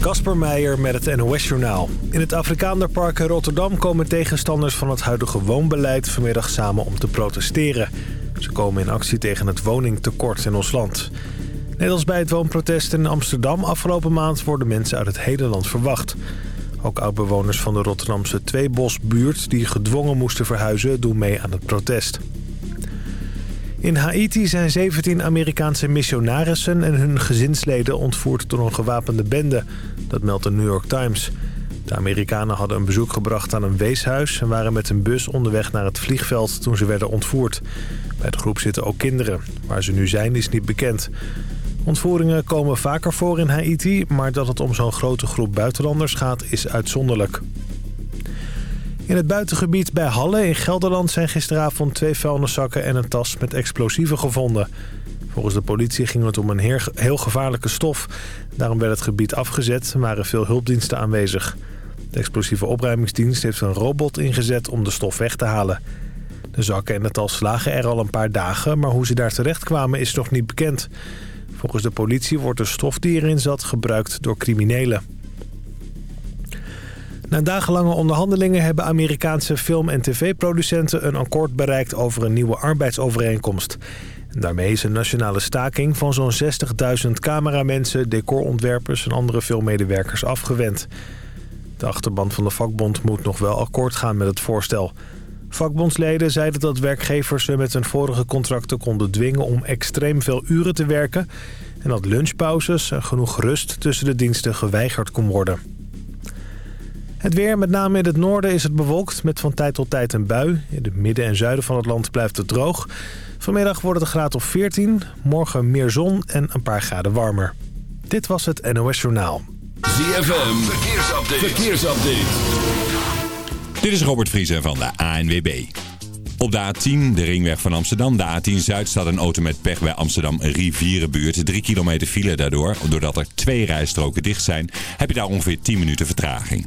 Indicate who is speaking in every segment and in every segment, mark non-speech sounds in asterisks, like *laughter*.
Speaker 1: Kasper Meijer met het NOS-journaal. In het Afrikaanderpark in Rotterdam komen tegenstanders van het huidige woonbeleid vanmiddag samen om te protesteren. Ze komen in actie tegen het woningtekort in ons land. Net als bij het woonprotest in Amsterdam afgelopen maand worden mensen uit het hele land verwacht. Ook oudbewoners van de Rotterdamse Tweebosbuurt die gedwongen moesten verhuizen doen mee aan het protest. In Haiti zijn 17 Amerikaanse missionarissen en hun gezinsleden ontvoerd door een gewapende bende. Dat meldt de New York Times. De Amerikanen hadden een bezoek gebracht aan een weeshuis... en waren met een bus onderweg naar het vliegveld toen ze werden ontvoerd. Bij de groep zitten ook kinderen. Waar ze nu zijn is niet bekend. Ontvoeringen komen vaker voor in Haiti... maar dat het om zo'n grote groep buitenlanders gaat is uitzonderlijk. In het buitengebied bij Halle in Gelderland zijn gisteravond twee vuilniszakken en een tas met explosieven gevonden. Volgens de politie ging het om een heel gevaarlijke stof. Daarom werd het gebied afgezet en waren veel hulpdiensten aanwezig. De explosieve opruimingsdienst heeft een robot ingezet om de stof weg te halen. De zakken en de tas lagen er al een paar dagen, maar hoe ze daar terecht kwamen is nog niet bekend. Volgens de politie wordt de stof die erin zat gebruikt door criminelen. Na dagenlange onderhandelingen hebben Amerikaanse film- en tv-producenten een akkoord bereikt over een nieuwe arbeidsovereenkomst. En daarmee is een nationale staking van zo'n 60.000 cameramensen, decorontwerpers en andere filmmedewerkers afgewend. De achterband van de vakbond moet nog wel akkoord gaan met het voorstel. Vakbondsleden zeiden dat werkgevers ze met hun vorige contracten konden dwingen om extreem veel uren te werken... en dat lunchpauzes en genoeg rust tussen de diensten geweigerd kon worden. Het weer, met name in het noorden, is het bewolkt met van tijd tot tijd een bui. In het midden en zuiden van het land blijft het droog. Vanmiddag wordt het een graad of 14, morgen meer zon en een paar graden warmer. Dit was het NOS Journaal.
Speaker 2: ZFM, verkeersupdate. verkeersupdate.
Speaker 3: Dit is Robert Vriezen van de ANWB. Op de A10, de ringweg van Amsterdam, de A10 Zuid, staat een auto met pech bij Amsterdam Rivierenbuurt. Drie kilometer file daardoor. Doordat er twee rijstroken dicht zijn, heb je daar ongeveer 10 minuten vertraging.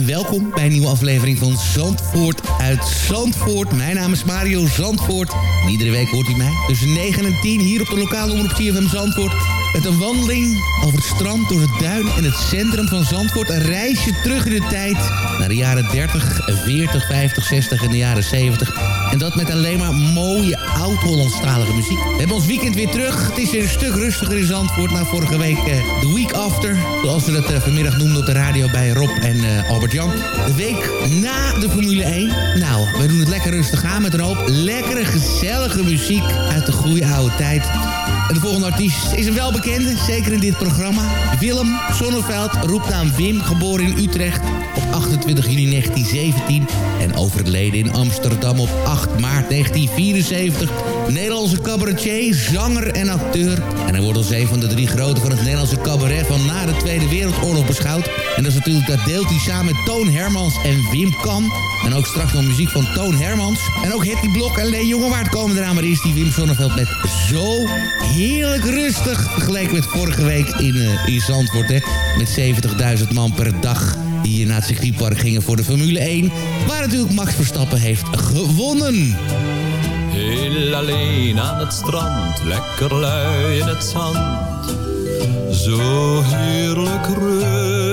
Speaker 4: en welkom bij een nieuwe aflevering van Zandvoort uit Zandvoort. Mijn naam is Mario Zandvoort iedere week hoort u mij tussen 9 en 10 hier op de lokale omroep CFM Zandvoort. Met een wandeling over het strand, door het duin en het centrum van Zandvoort. Een reisje terug in de tijd naar de jaren 30, 40, 50, 60 en de jaren 70. En dat met alleen maar mooie oud-Hollandstalige muziek. We hebben ons weekend weer terug. Het is weer een stuk rustiger in Zandvoort na vorige week. eh, de week after, zoals we dat eh, vanmiddag noemden op de radio bij Rob en eh, Albert-Jan. De week na de Formule 1. Nou, we doen het lekker rustig aan met een hoop lekkere, gezellige muziek uit de goede oude tijd. En de volgende artiest is een welbekende, zeker in dit programma. Willem Sonneveld, roepnaam Wim, geboren in Utrecht op 28 juni 1917... en overleden in Amsterdam op 8 maart 1974. Nederlandse cabaretier, zanger en acteur. En hij wordt als een van de drie grote van het Nederlandse cabaret... van na de Tweede Wereldoorlog beschouwd. En dat is natuurlijk, dat deelt hij samen met Toon Hermans en Wim Kan... En ook straks nog muziek van Toon Hermans. En ook Hetty Blok en Leen Jongewaard komen eraan. Maar eerst die Wim Sonneveld met zo heerlijk rustig. Vergeleken met vorige week in, uh, in Zandvoort. Hè, met 70.000 man per dag. Die hier naar het circuitpark gingen voor de Formule 1. Waar natuurlijk Max Verstappen heeft gewonnen.
Speaker 5: Heel alleen aan het strand, lekker lui in het zand. Zo heerlijk rustig,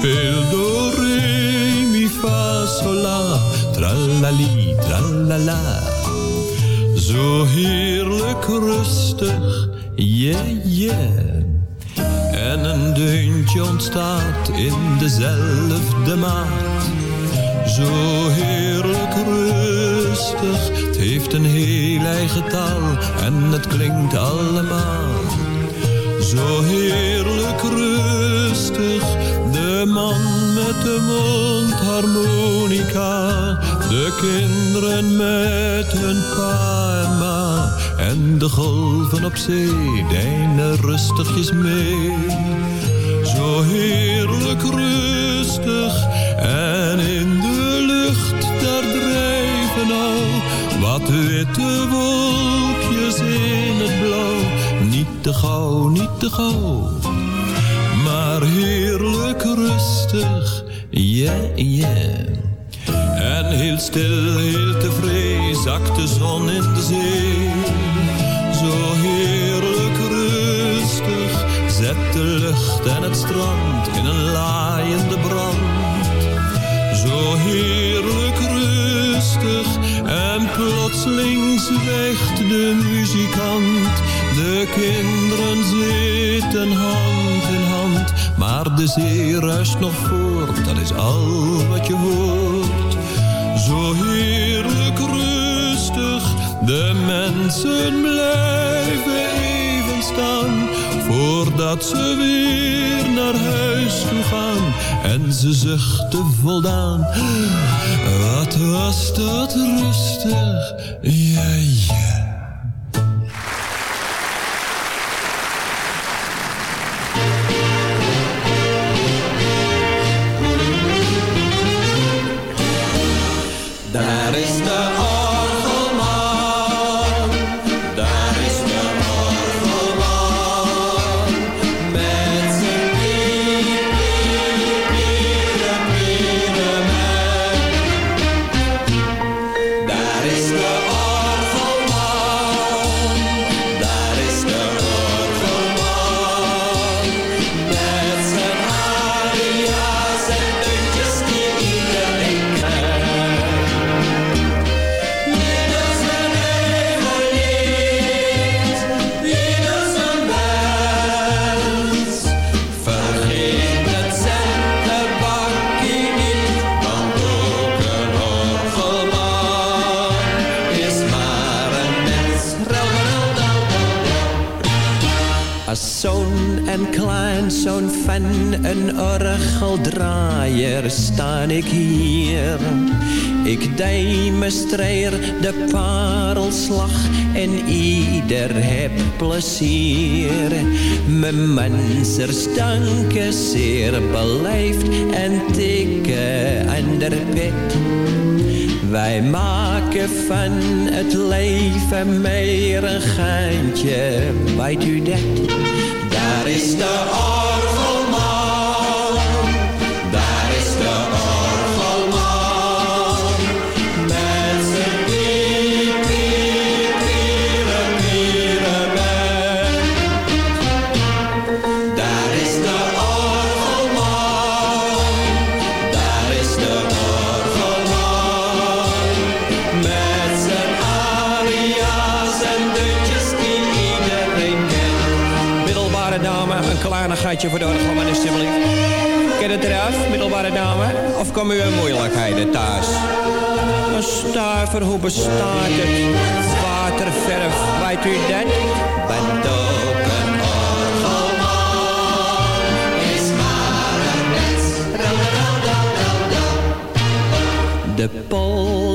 Speaker 5: Die speelt door re, mi, fa, sol, la, tralali, tralala. Zo heerlijk rustig, yeah, yeah. En een deuntje ontstaat in dezelfde maat. Zo heerlijk rustig, het heeft een heel eigen taal en het klinkt allemaal. Zo heerlijk rustig, de man met de mondharmonica. De kinderen met hun pa en ma. En de golven op zee deinen rustigjes mee. Zo heerlijk rustig en in de lucht daar drijven al wat witte wolkjes in het blauw. Niet te gauw, niet te gauw, maar heerlijk rustig, yeah, yeah. En heel stil, heel tevreden zakt de zon in de zee. Zo heerlijk rustig zet de lucht en het strand in een laaiende brand. Zo heerlijk rustig en plotseling zwijgt de muzikant. De kinderen zitten hand in hand, maar de zee ruist nog voort, dat is al wat je hoort. Zo heerlijk rustig, de mensen blijven even staan. Voordat ze weer naar huis toe gaan en ze zuchten voldaan. Wat was dat rustig, ja.
Speaker 6: Zo'n fan, een orgeldraaier, staan ik hier. Ik demonstreer de parelslag en ieder heb plezier. Mijn mensers danken zeer beleefd en tikken aan de pet. Wij maken van het leven meer een geintje, weet u dat?
Speaker 7: Daar is de
Speaker 6: kleinigheidje voor de orgelman alsjeblieft. Ken het eraf, middelbare dame? Of komen u in moeilijkheden thuis? Een stuiver, hoe bestaat het? Waterverf, weet u dat?
Speaker 7: Bent ook een orgelman, is maar een mens. Rel, rel,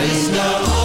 Speaker 6: Is de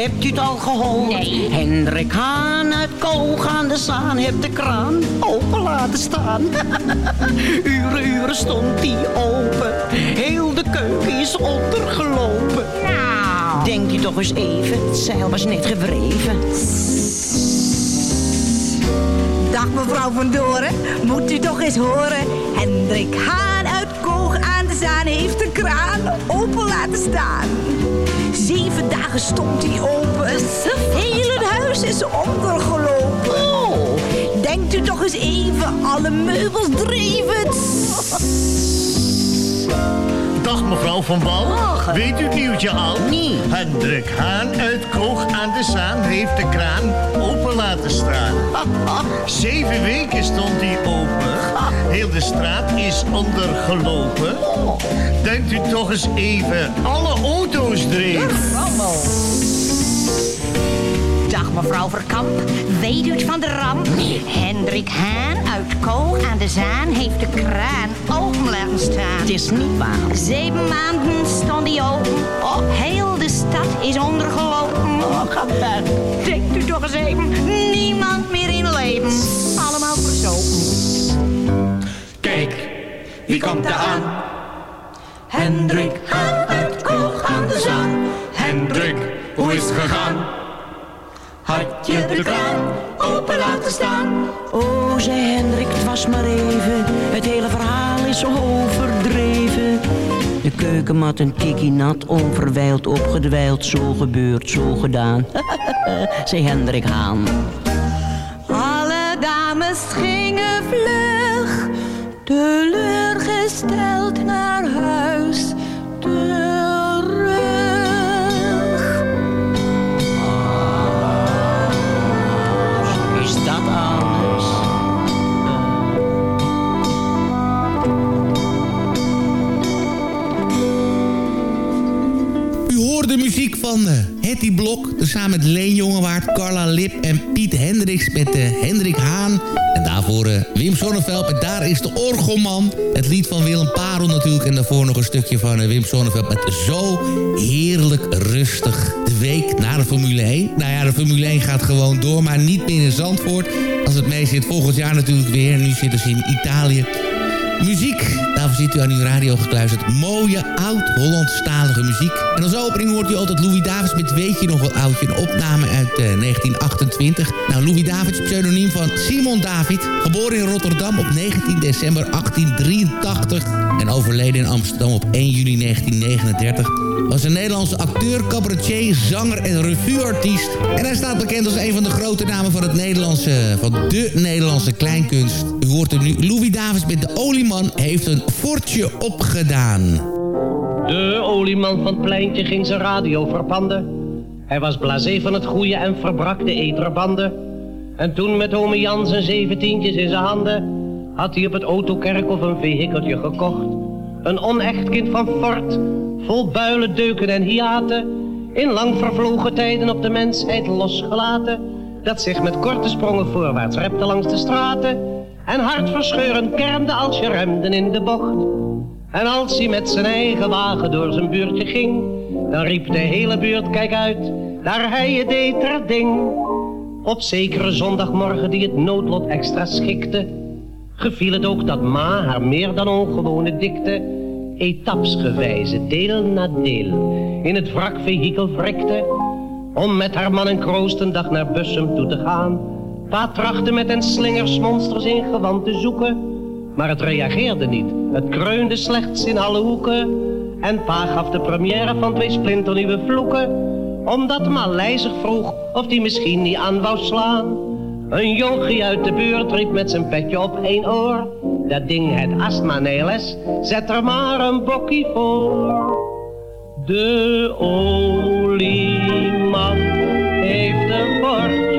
Speaker 8: hebt u het al gehoord? Nee. Hendrik Haan uit Koog aan de Zaan heeft de kraan open laten staan. *laughs* uren, uren stond die open. Heel de keuken is ondergelopen. Nou. Denkt u toch eens even, het zeil was net gewreven.
Speaker 9: Dag mevrouw van Doren, moet u toch eens horen. Hendrik Haan uit Koog aan de Zaan heeft de kraan open laten staan. Zeven dagen stond hij open. Het hele huis is ondergelopen. Denkt u toch eens even, alle meubels dreven. *laughs*
Speaker 10: Dag mevrouw van Bal. Weet u het nieuwtje al?
Speaker 8: Nee.
Speaker 10: Hendrik Haan uit Koog aan de Zaan heeft de kraan open laten staan. *laughs* Zeven weken stond hij open. Heel de straat is ondergelopen. Denkt u toch eens even, alle auto's dreven.
Speaker 8: Mevrouw Verkamp, weet u het van de ramp? Hendrik Haan uit Koog aan de Zaan heeft de kraan open laten staan. Het is niet waar. Zeven maanden stond hij open. Oh, heel de stad is ondergelopen. Oh, ga weg. Denkt u toch eens even, niemand meer in leven. Allemaal verzopen.
Speaker 6: Kijk, wie komt er aan? Hendrik Haan uit Koog aan de Zaan. Hendrik, hoe is het gegaan? Had je de kraan open laten staan?
Speaker 8: Oh, zei Hendrik, het was maar even. Het hele verhaal is overdreven. De keukenmat een tikkie nat, onverwijld opgedwijld. Zo gebeurd, zo gedaan. *laughs* zei Hendrik Haan.
Speaker 9: Alle dames gingen vlug, teleurgesteld naar huis
Speaker 4: muziek van eh Hetty Blok. Samen met Leen Jongewaard, Carla Lip en Piet Hendricks met eh, Hendrik Haan. En daarvoor eh, Wim Sonneveld met Daar is de Orgelman. Het lied van Willem Parel natuurlijk. En daarvoor nog een stukje van Wim Sonneveld met Zo heerlijk rustig. De week na de Formule 1. Nou ja, de Formule 1 gaat gewoon door, maar niet meer in Zandvoort. Als het mee zit, volgend jaar natuurlijk weer. Nu zitten ze in Italië. Muziek, daarvoor zit u aan uw radio gekluisterd. Mooie, oud-Hollandstalige muziek. En als opening hoort u altijd Louis Davids met Weet je nog wel oudje? Een opname uit eh, 1928. Nou, Louis Davids, pseudoniem van Simon David. Geboren in Rotterdam op 19 december 1883. En overleden in Amsterdam op 1 juli 1939. Was een Nederlandse acteur, cabaretier, zanger en revueartiest. En hij staat bekend als een van de grote namen van, het Nederlandse, van de Nederlandse kleinkunst. U hoort er nu Louis Davids met de olieman heeft een fortje opgedaan.
Speaker 11: De olieman van het pleintje ging zijn radio verpanden. Hij was blasé van het goede en verbrak de eterbanden. En toen met ome Jan zijn zeventientjes in zijn handen... had hij op het autokerkhof een vehikeltje gekocht. Een onecht kind van Fort, vol builen, deuken en hiaten... in lang vervlogen tijden op de mensheid losgelaten... dat zich met korte sprongen voorwaarts repte langs de straten... en hartverscheurend kermde als je remden in de bocht... En als hij met zijn eigen wagen door zijn buurtje ging, dan riep de hele buurt, kijk uit, daar hij het deed er ding. Op zekere zondagmorgen die het noodlot extra schikte, geviel het ook dat ma haar meer dan ongewone dikte, etapsgewijze, deel na deel, in het wrakvehikel wrikte, om met haar man en kroost een dag naar Bussum toe te gaan. Pa trachtte met een slingersmonsters in gewand te zoeken, maar het reageerde niet. Het kreunde slechts in alle hoeken. En pa gaf de première van twee splinternieuwe vloeken. Omdat zich vroeg of die misschien niet aan wou slaan. Een jonkie uit de buurt riep met zijn petje op één oor. Dat ding het astma neles, zet er maar een bokkie voor. De olieman heeft een bordje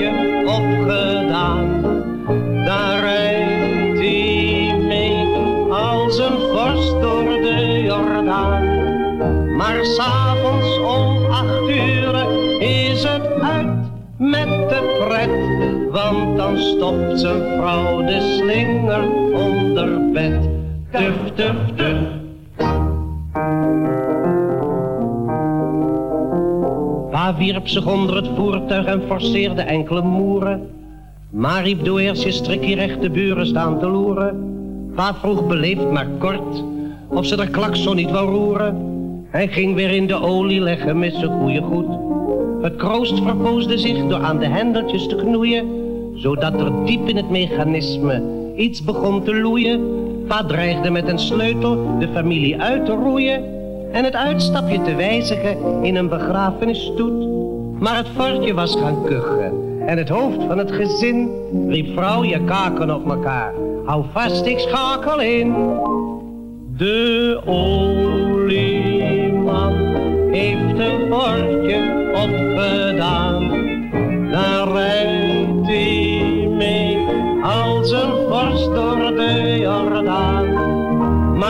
Speaker 11: Want dan stopt zijn vrouw de slinger onder bed. Tuf, tuf, tuf. Pa wierp zich onder het voertuig en forceerde enkele moeren. Maar riep doe eerst je strikje recht de buren staan te loeren. Pa vroeg beleefd maar kort of ze de klakson niet wou roeren. Hij ging weer in de olie leggen met zijn goede goed. Het kroost verpoosde zich door aan de hendeltjes te knoeien, zodat er diep in het mechanisme iets begon te loeien. Pa dreigde met een sleutel de familie uit te roeien en het uitstapje te wijzigen in een begrafenisstoet. Maar het vartje was gaan kuchen en het hoofd van het gezin riep vrouw je kaken op elkaar. Hou vast, ik schakel in. De olieman heeft een bordje opgedaan.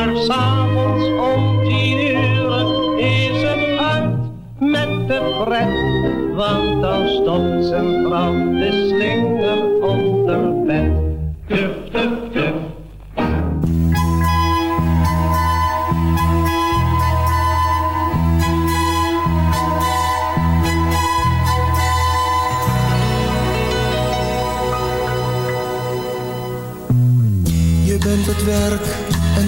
Speaker 11: Maar s'avonds om tien uur is het uit met de pret. Want dan stopt zijn vrouw de slinger onder bed. Tuf, tuf, tuf.
Speaker 12: Je bent het werk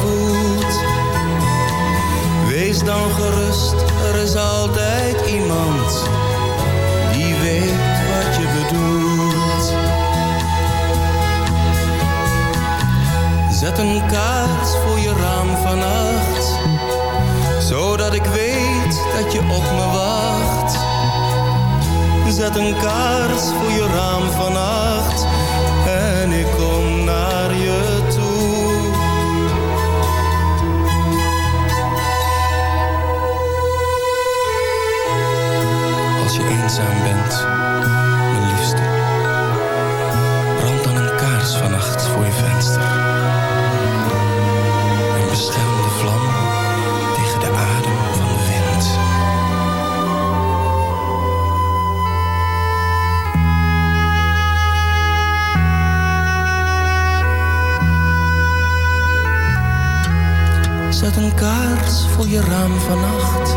Speaker 12: voelt. Wees dan gerust, er is altijd iemand die weet wat je bedoelt. Zet een kaart voor je raam vannacht, zodat ik weet dat je op me wacht. Zet een kaars voor je raam vannacht eenzaam bent, mijn liefste, brand dan een kaars vannacht voor je venster. En bescherm de vlam tegen de adem van de wind. Zet een kaars voor je raam vannacht,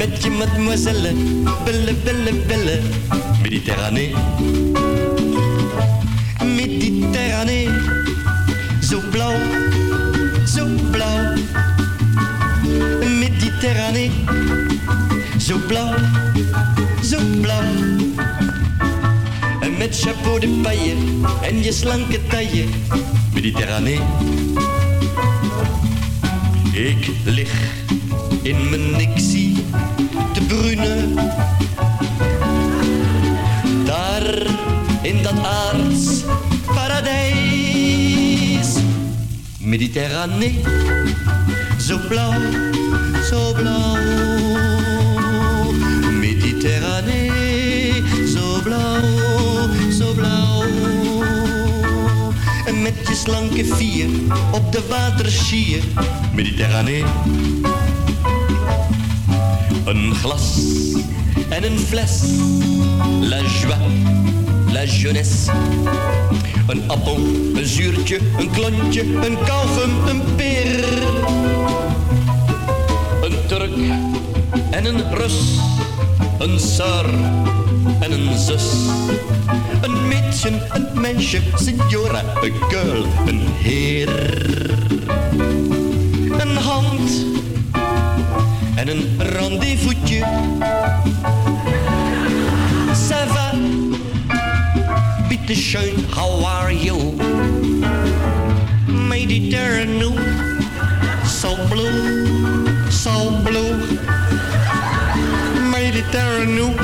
Speaker 13: Met je mademoiselle, belle, belle, belle, Méditerranée. Méditerranée, zo blauw, zo blauw. Méditerranée, zo blauw, zo blauw. Met chapeau de paille en je slanke taille, Méditerranée. Ik lig in mijn nixie te brunen. Daar in dat aards paradijs. Mediterranee, zo blauw, zo blauw. Mediterranee, je slanke vier op de waterschier. Mediterranee. Een glas en een fles. La joie, la jeunesse. Een appel, een zuurtje, een klontje, een kauwgum, een peer. Een Turk en een Rus. Een sar en een zus. Een meisje, een meisje, signora, een girl, een heer. Een hand en een rendezvous'tje. Ça va, how are you? Mediterranean, so blue, so blue. Mediterranean,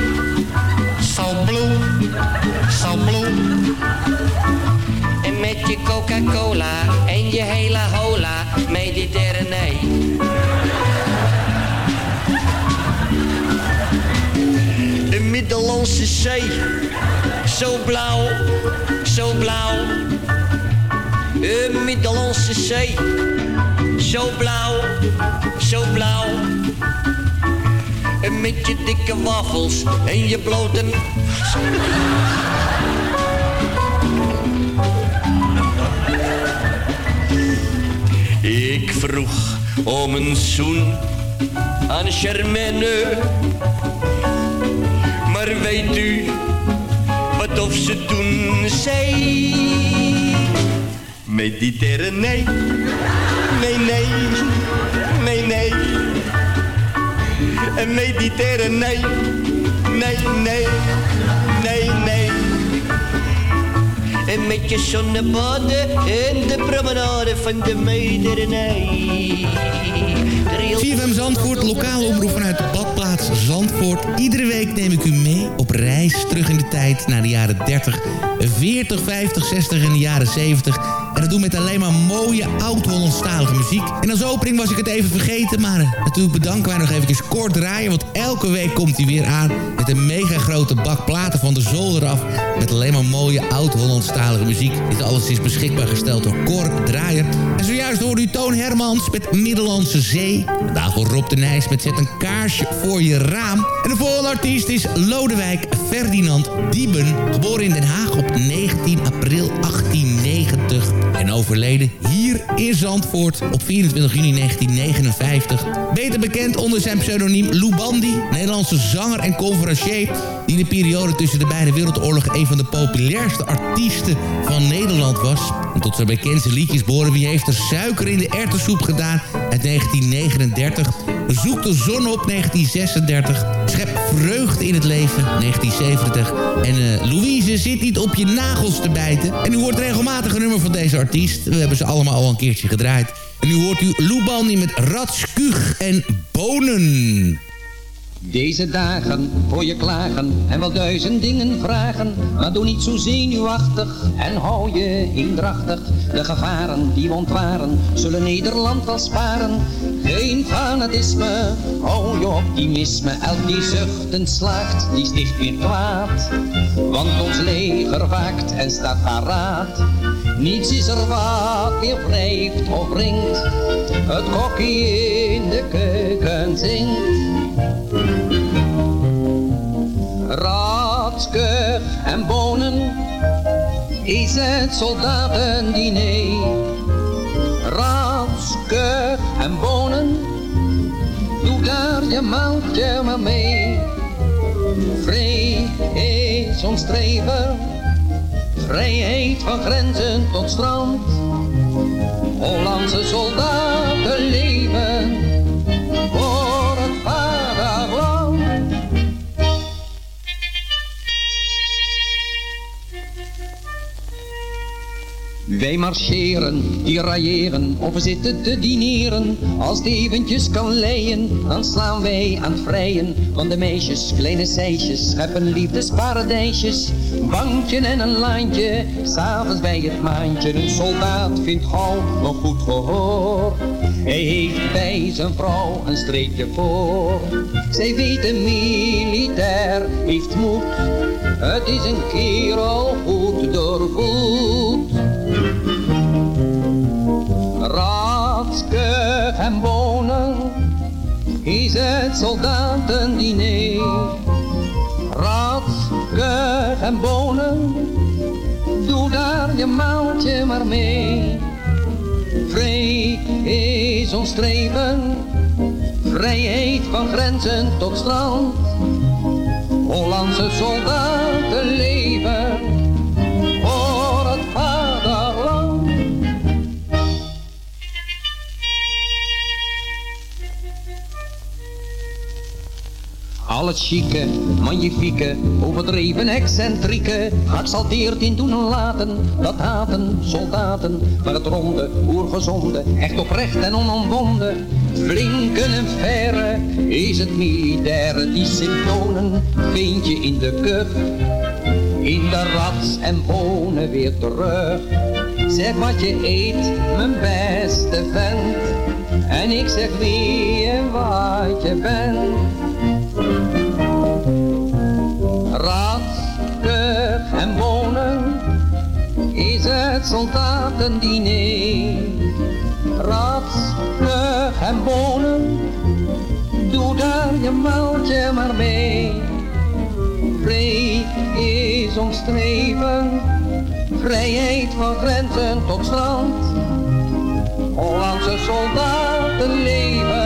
Speaker 13: En je hele hola, Mediterranee. De Middellandse Zee, zo blauw, zo blauw. De Middellandse Zee, zo blauw, zo blauw. En met je dikke wafels en je blote... vroeg om een zoen aan Germaine. Maar weet u wat of ze toen zei? Mediterranee, nee, nee, nee, nee. En Mediterranee, nee, nee, nee, nee. En met je zonnebaden en de promenade van de Mediterranee.
Speaker 4: CFM Zandvoort, lokale omroep vanuit de badplaats Zandvoort. Iedere week neem ik u mee op reis terug in de tijd naar de jaren 30, 40, 50, 60 en de jaren 70. En dat doen met alleen maar mooie oud-Hollandstalige muziek. En als opening was ik het even vergeten, maar natuurlijk bedanken wij nog even kort draaien. Want elke week komt hij weer aan met een mega bak platen van de zolder af. Met alleen maar mooie oud-Hollandstalige muziek. Dit alles is beschikbaar gesteld door Cor Draaier. En zojuist hoorde u Toon Hermans met Middellandse Zee. Daarvoor Rob de Nijs met Zet een kaarsje voor je raam. En de volgende artiest is Lodewijk Ferdinand Dieben. Geboren in Den Haag op 19 april 1890. En overleden hier in Zandvoort op 24 juni 1959. Beter bekend onder zijn pseudoniem Lou Bandy. Nederlandse zanger en conferencier. Die in de periode tussen de beide wereldoorlogen een van de populairste artiesten van Nederland was. En tot zijn bekendste liedjes behoren Wie heeft er suiker in de ertessoep gedaan uit 1939. Zoek de zon op 1936. Schep vreugde in het leven 1970. En uh, Louise zit niet op je nagels te bijten. En u hoort regelmatig een nummer van deze artiest. We hebben ze allemaal al een keertje gedraaid. En nu hoort u Lou Bandy met Ratskuug en Bonen.
Speaker 14: Deze dagen voor je klagen en wel duizend dingen vragen. Maar doe niet zo zenuwachtig en hou je eendrachtig. De gevaren die we ontwaren zullen Nederland wel sparen. Geen fanatisme, hou je optimisme. Elk die zuchtend slaagt, die sticht weer kwaad. Want ons leger waakt en staat paraat. Niets is er wat weer wrijft of ringt. Het kokkie in de keuken zingt. Ratske en bonen is het soldatendiner. Ratske en wonen. Doe daar je maaltje maar mee. Vrijheid ons streven, vrijheid van grenzen tot strand. Hollandse soldaten leven Wij marcheren, tirailleren of zitten te dineren. Als het eventjes kan leien, dan slaan wij aan het vrijen. Van de meisjes, kleine seisjes, scheppen liefdesparadijsjes. Bankje en een laantje, s'avonds bij het maandje. Een soldaat vindt gauw een goed gehoor. Hij heeft bij zijn vrouw een streepje voor. Zij weet een militair heeft moed. Het is een kerel goed doorvoed. Ratskug en wonen is het soldatendiner. Ratskug en wonen, doe daar je maaltje maar mee. Vrij is ons streven, vrijheid van grenzen tot strand. Hollandse soldaten leven Al het chique, magnifieke, overdreven excentrieke, geëxalteerd in doen en laten, dat haten soldaten, maar het ronde, oergezonde, echt oprecht en onomwonden, flinke en verre, is het militaire, die symptomen vind je in de kuf, in de rats en bonen weer terug. Zeg wat je eet, mijn beste vent, en ik zeg wie en wat je bent. Het soldatendiner. Ratskug en wonen, doe daar je maaltje maar mee. Vrij is ons streven, vrijheid van grenzen tot strand. Hollandse soldaten leven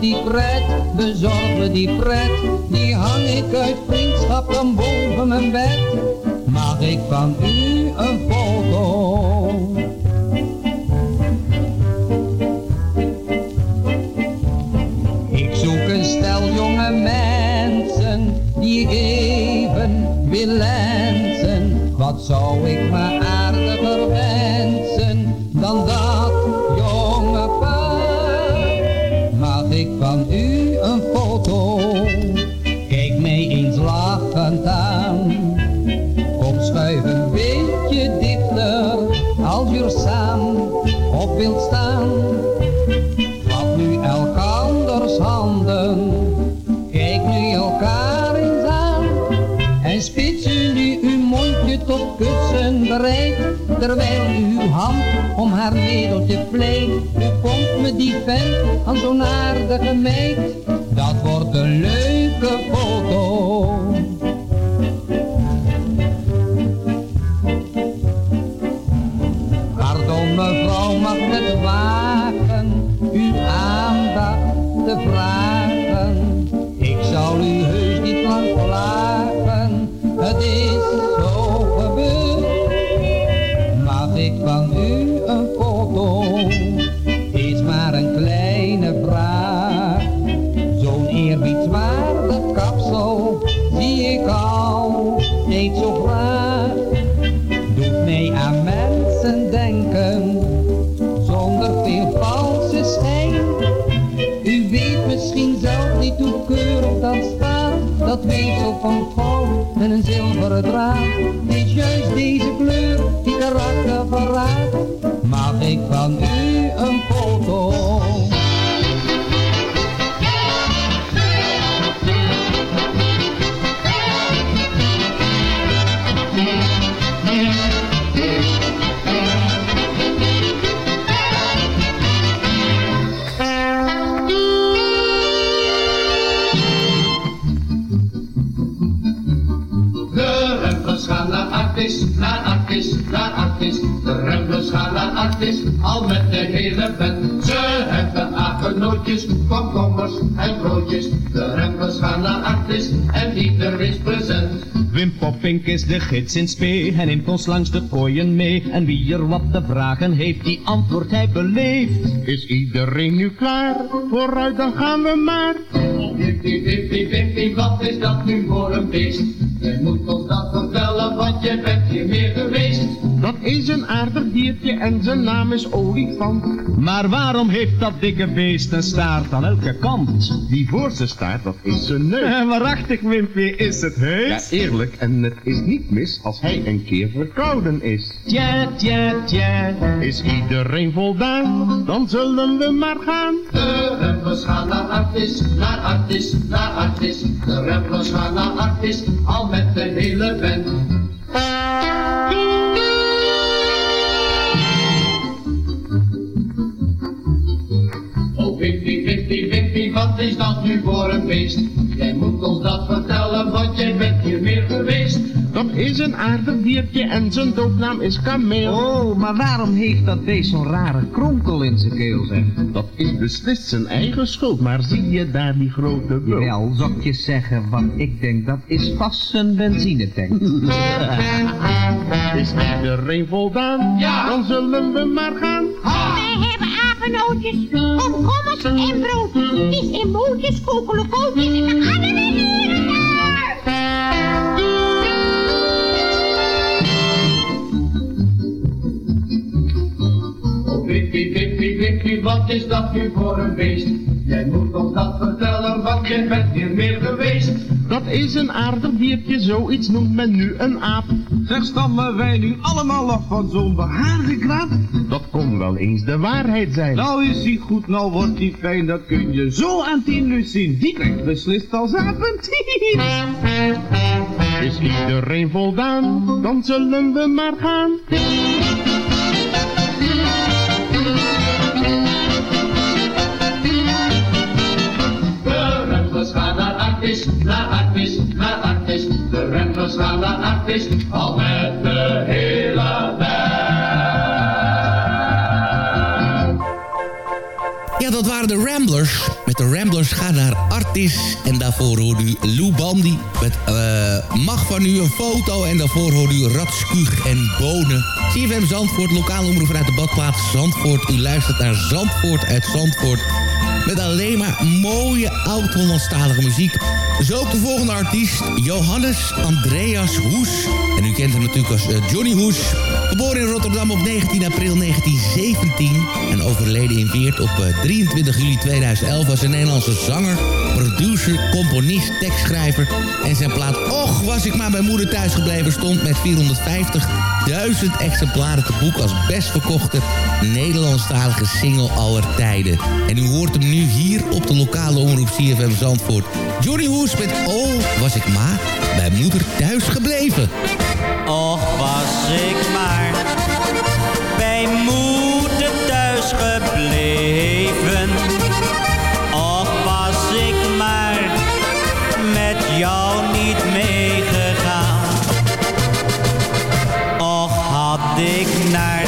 Speaker 14: die pret, bezorg me die pret. Die hang ik uit vriendschap dan boven mijn bed. Mag ik van u lachend aan. Kom schuif een beetje dichter als u er samen wilt staan. Vat nu elkanders handen, kijk nu elkaar eens aan. En spits nu uw mondje tot kussen bereid, terwijl uw hand om haar middeltje vleet. U komt me die vent aan zo'n aardige meid, dat wordt een leuke foto. Al
Speaker 15: met de hele band. Ze hebben apennootjes, komkommers en broodjes. De remblers gaan naar Artis en ieder is present.
Speaker 16: Wim Poppink is de gids in spe en neemt ons langs de kooien mee. En wie er wat te vragen heeft, die antwoordt hij beleefd.
Speaker 10: Is iedereen nu klaar? Vooruit, dan gaan we maar.
Speaker 15: Wimpie, wimpie, wimpie, wat is dat nu voor een beest? Jij moet ons dat vertellen, want jij bent hier meer geweest.
Speaker 10: Dat is een aardig diertje en zijn naam is olifant.
Speaker 16: Maar waarom heeft dat dikke beest een staart aan elke kant?
Speaker 10: Die voorste staart, dat is zijn neus.
Speaker 16: En waarachtig, Wimpy, is het heus?
Speaker 10: Ja, eerlijk, en het is niet mis als hij een keer verkouden is.
Speaker 16: Tja, tja, tja.
Speaker 10: Is iedereen voldaan, dan zullen we maar gaan.
Speaker 15: De remblers gaan naar Artis, naar Artis, naar Artis. De remblers gaan naar Artis, al met de hele band. Wimpie, Wimpie, Wimpie, wat is dat nu voor een beest? Jij moet ons dat vertellen, want jij bent hier meer geweest.
Speaker 10: Dat is een aardig diertje en zijn doopnaam is kameel.
Speaker 16: Oh, maar waarom heeft dat beest zo'n rare kronkel in zijn keel, zeg?
Speaker 10: Dat is beslist zijn eigen schuld, maar zie je daar die grote bul?
Speaker 16: Wel, zou ik je zeggen wat ik denk, dat is vast een benzinetank. *laughs*
Speaker 10: Is iedereen voldaan?
Speaker 15: Ja.
Speaker 10: Dan zullen we maar gaan.
Speaker 17: Wij apennootjes, komkommers en broodjes. En bootjes, kokelokootjes en er weer
Speaker 15: Oh, Wimpie, Wimpie, Wimpie, wat is dat nu voor een beest? Jij moet ons dat vertellen, want jij bent hier meer geweest.
Speaker 10: Dat is een aardig diertje, zoiets noemt men nu een aap.
Speaker 16: Zeg, stammen wij nu allemaal af van zo'n behaarde krab?
Speaker 10: Dat kon wel eens de waarheid zijn.
Speaker 16: Nou is die goed, nou wordt die fijn, dat kun je zo aan Tinus zien. Die krijgt beslist als avontuur.
Speaker 10: Is iedereen voldaan? Dan zullen we maar gaan.
Speaker 15: Artis, naar Artis, naar Artis. De remblers gaan naar Artis, al met de hele band.
Speaker 4: Ja, dat waren de Ramblers. Met de Ramblers gaan naar Artis. En daarvoor hoorde u Lou Bandy. Met eh, Mag van u een foto. En daarvoor hoorde u Ratskuug en Bonen. CFM Zandvoort, lokale omroep vanuit de badplaats Zandvoort. U luistert naar Zandvoort uit Zandvoort. Met alleen maar mooie oud-Hollandstalige muziek. Zo ook de volgende artiest, Johannes Andreas Hoes. En u kent hem natuurlijk als eh, Johnny Hoes. Geboren in Rotterdam op 19 april 1917 en overleden in Weert op 23 juli 2011... was een Nederlandse zanger, producer, componist, tekstschrijver... en zijn plaat Och, was ik maar bij moeder thuis gebleven... stond met 450.000 exemplaren te boek als best verkochte Nederlandstalige single aller tijden. En u hoort hem nu hier op de lokale omroep CFM Zandvoort. Johnny Hoes met Oh, was ik maar bij moeder thuis gebleven.
Speaker 18: Och, was ik maar gebleven. Och, was ik maar met jou niet meegegaan. Och, had ik naar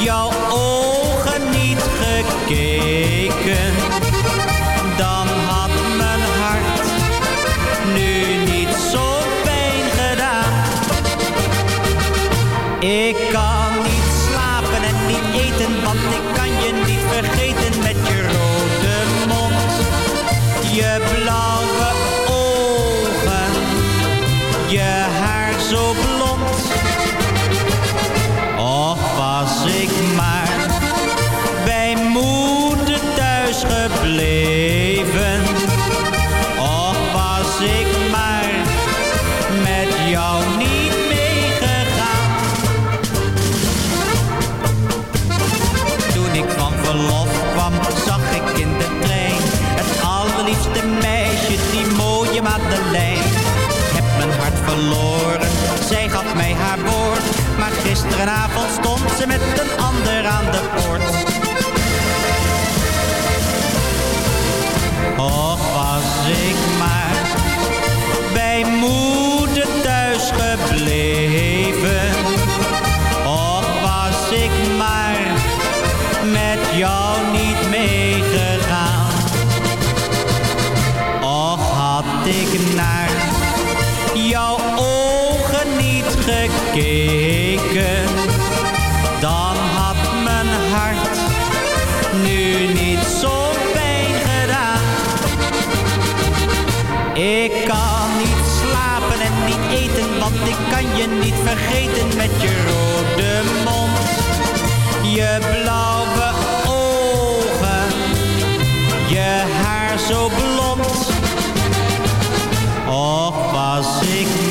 Speaker 18: jouw ogen niet gekeken. Met een Was ik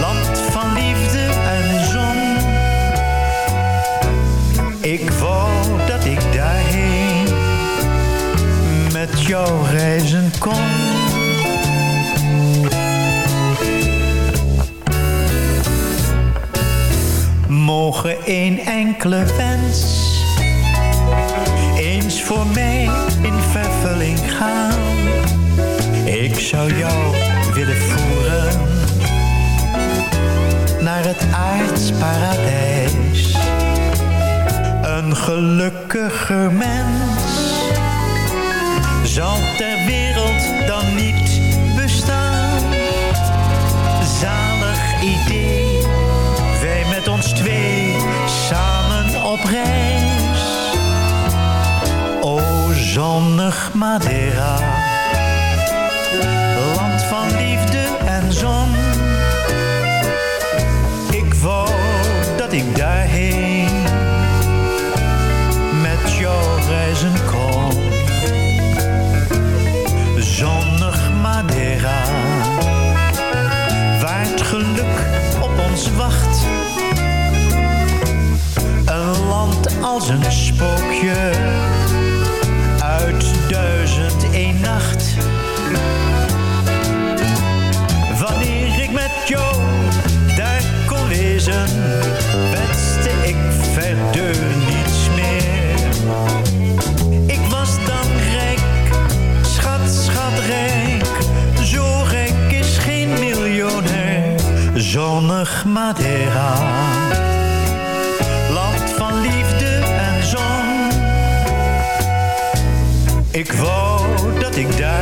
Speaker 19: Land van liefde en zon. Ik wou dat ik daarheen met jou reizen kon. één enkele wens. Eens voor mij in vervulling gaan. Ik zou jou het aardsparadijs. Een gelukkiger mens zal ter wereld dan niet bestaan. Zalig idee, wij met ons twee samen op reis. O zonnig Madeira, Zonnig Madeira, land van liefde en zon. Ik wou dat ik daarheen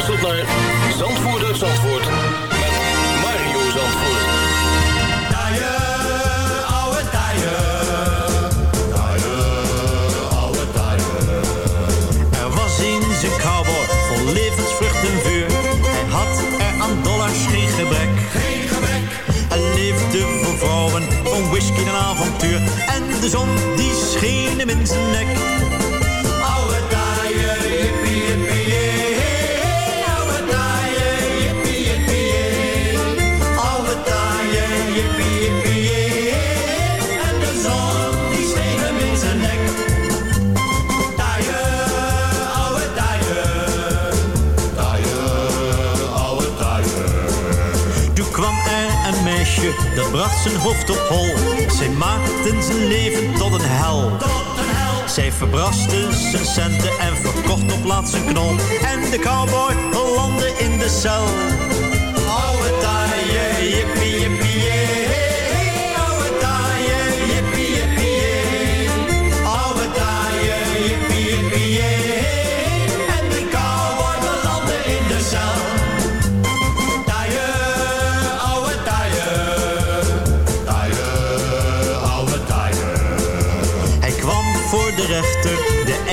Speaker 20: Luistert naar Zandvoort met Mario Zandvoort.
Speaker 21: Er was eens een cowboy vol levensvrucht en vuur. Hij had er aan dollars geen gebrek. Geen gebrek. Hij leefde voor vrouwen, van whisky en avontuur. En de zon die scheen in zijn nek. Dat bracht zijn hoofd op hol. Zij maakten zijn leven tot een hel. Zij verbraste zijn centen en verkocht op laatst zijn knol. En de cowboy landde in de cel. Oude taaie, jippie, jippie,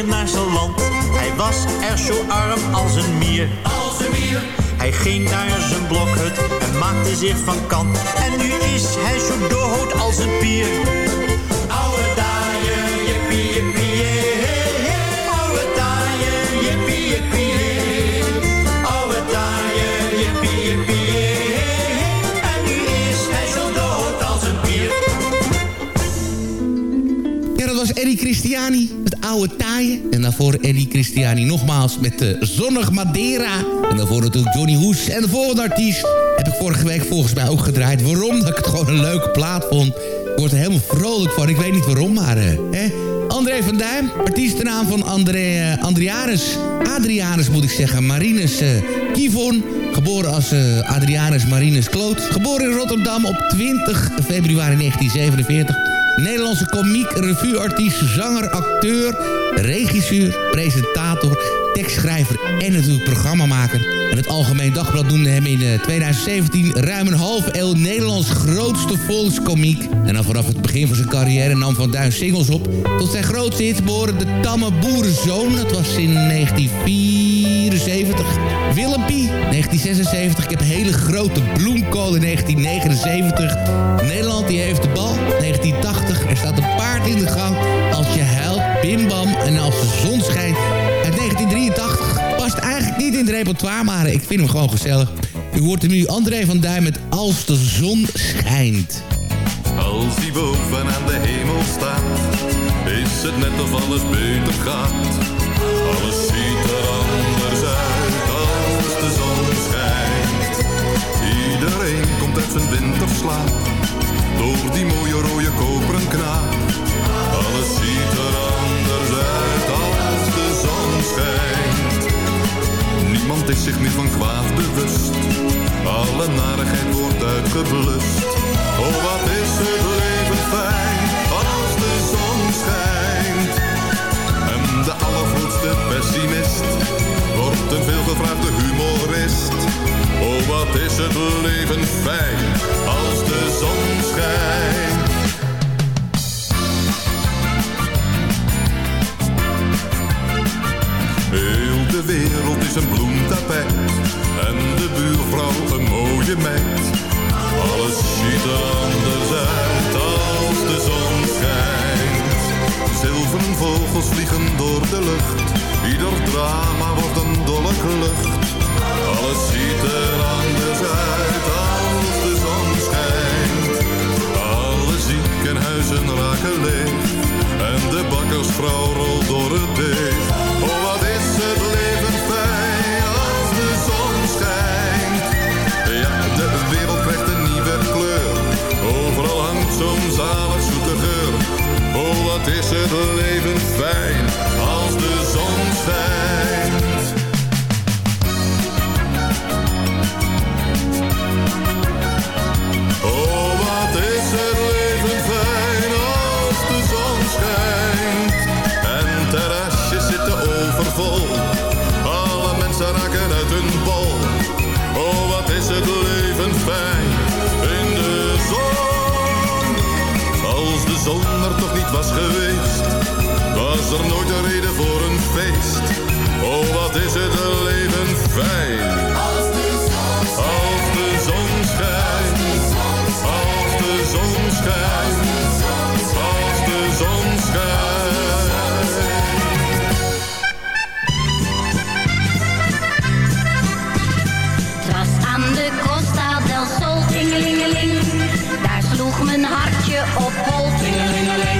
Speaker 21: Weer naar zijn land. Hij was er zo arm als een mier. Als een mier. Hij ging naar zijn blokhut en maakte zich van kant. En nu is hij zo dood als een pier.
Speaker 4: Was Eddie Christiani, het oude taaien. En daarvoor Eddie Christiani nogmaals met de Zonnig Madeira. En daarvoor natuurlijk Johnny Hoes. En de volgende artiest heb ik vorige week volgens mij ook gedraaid. Waarom? *laughs* Dat ik het gewoon een leuke plaat vond. Ik word er helemaal vrolijk van. Ik weet niet waarom, maar... eh, hè? André van Duin, artiestennaam van André, eh, Adrianus. Adrianus moet ik zeggen. Marinus eh Kivon. Geboren als eh, Adrianus Marinus Kloot. Geboren in Rotterdam op 20 februari 1947. Nederlandse komiek, revueartiest, zanger, acteur, regisseur, presentator, tekstschrijver en natuurlijk programmamaker. En het Algemeen Dagblad noemde hem in eh, 2017 ruim een half eeuw Nederlands grootste volkskomiek. En dan vanaf het begin van zijn carrière nam Van Duin singles op. Tot zijn grootste hits behoren De Tamme Boerenzoon, dat was in 1974. Willempie, 1976. Ik heb hele grote bloemkool in 1979. Nederland die heeft de bal, 1980. Er staat een paard in de gang. Als je huilt, bimbam en als de zon schijnt. Uit 1983 past eigenlijk niet in het repertoire, maar ik vind hem gewoon gezellig. U hoort hem nu André van Duin met Als de zon schijnt.
Speaker 22: Als hij boven aan de hemel staat, is het net of alles beter gaat. Alles Komt uit zijn winterslaap, door die mooie rode koperen knaap. Alles ziet er anders uit als de zon schijnt. Niemand is zich meer van kwaad bewust, alle narigheid wordt uitgeblust. Oh, wat is het leven fijn
Speaker 8: Del Sol, tingelingeling. Daar sloeg mijn hartje op hol, tingelingeling.